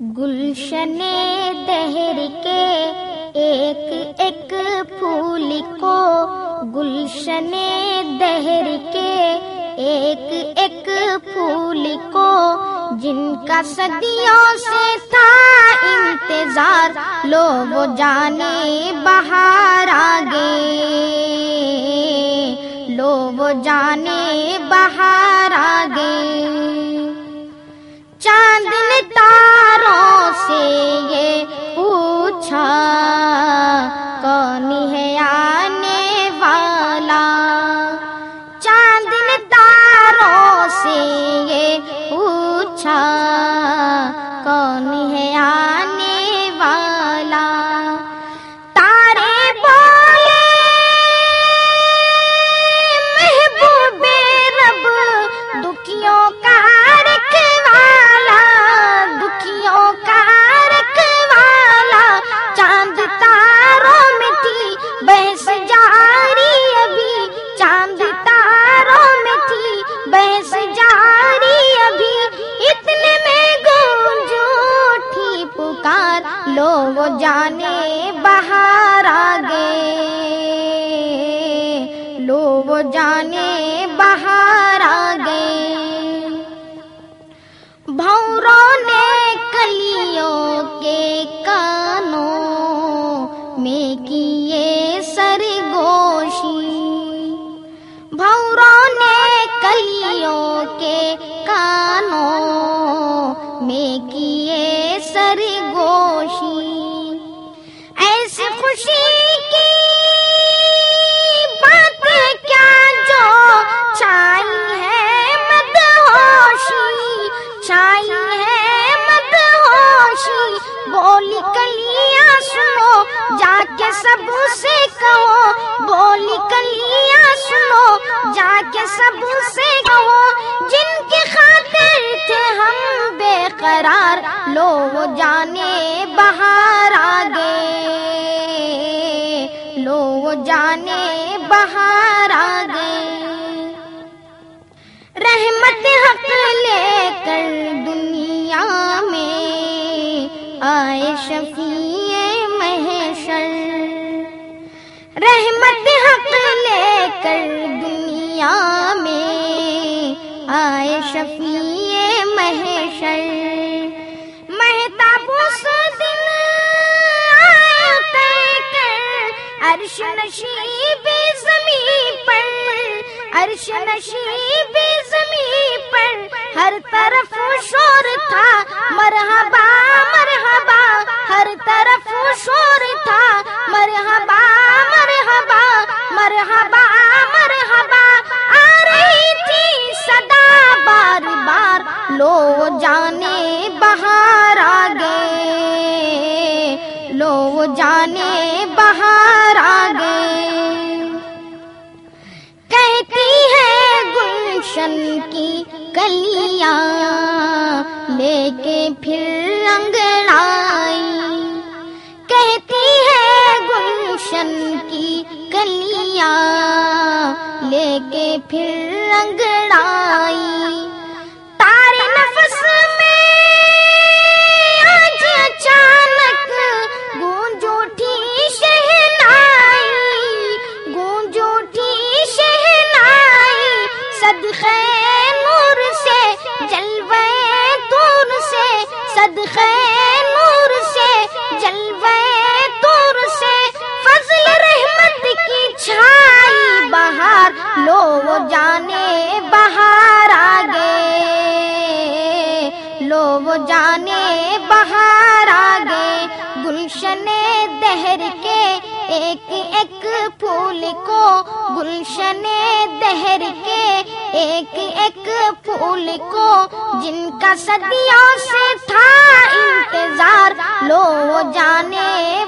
گلشن دہر کے ایک ایک پھول کو گلشن دہر کے ایک ایک پھول کو جن کا صدیوں سے تھا انتظار لو وہ جانے بہار آگے۔ لو وہ جانے بہار آگے۔ ہے آنے والا۔ چاند نے تاروں سے یہ پوچھا کون ہے آنے وہ جانے بہارا خوشی کی بات کیا جو چھائی ہے مدہوشی چھائی ہے مدہوشی بولی کلیاں سنو جا کے سب سے کہو۔ بولی کلیاں سنو جا کے سب سے کہو۔ جن کے خاطر تھے ہم بے قرار لو وہ جانے بہار۔ جانے بہار آگے۔ رحمت حق لے کر دنیا میں آئے شفیع محشر۔ رحمت حق لے کر دنیا میں آئے شفیع محشر۔ عرش نشیب زمین پر، عرش نشیب زمین پر، ہر طرف شور تھا، مرحبا مرحبا، ہر طرف شور تھا، مرحبا مرحبا مرحبا مرحبا گلشن کی کلیاں لے کے پھر انگڑائی کہتی ہے گلشن کی کلیاں لے کے پھر انگڑائی لو وہ جانے بہار آگے لو وہ جانے بہار آگے۔ گلشن دہر کے ایک ایک پھول کو، گلشن دہر کے ایک ایک پھول کو۔ جن کا صدیوں سے تھا انتظار لو وہ جانے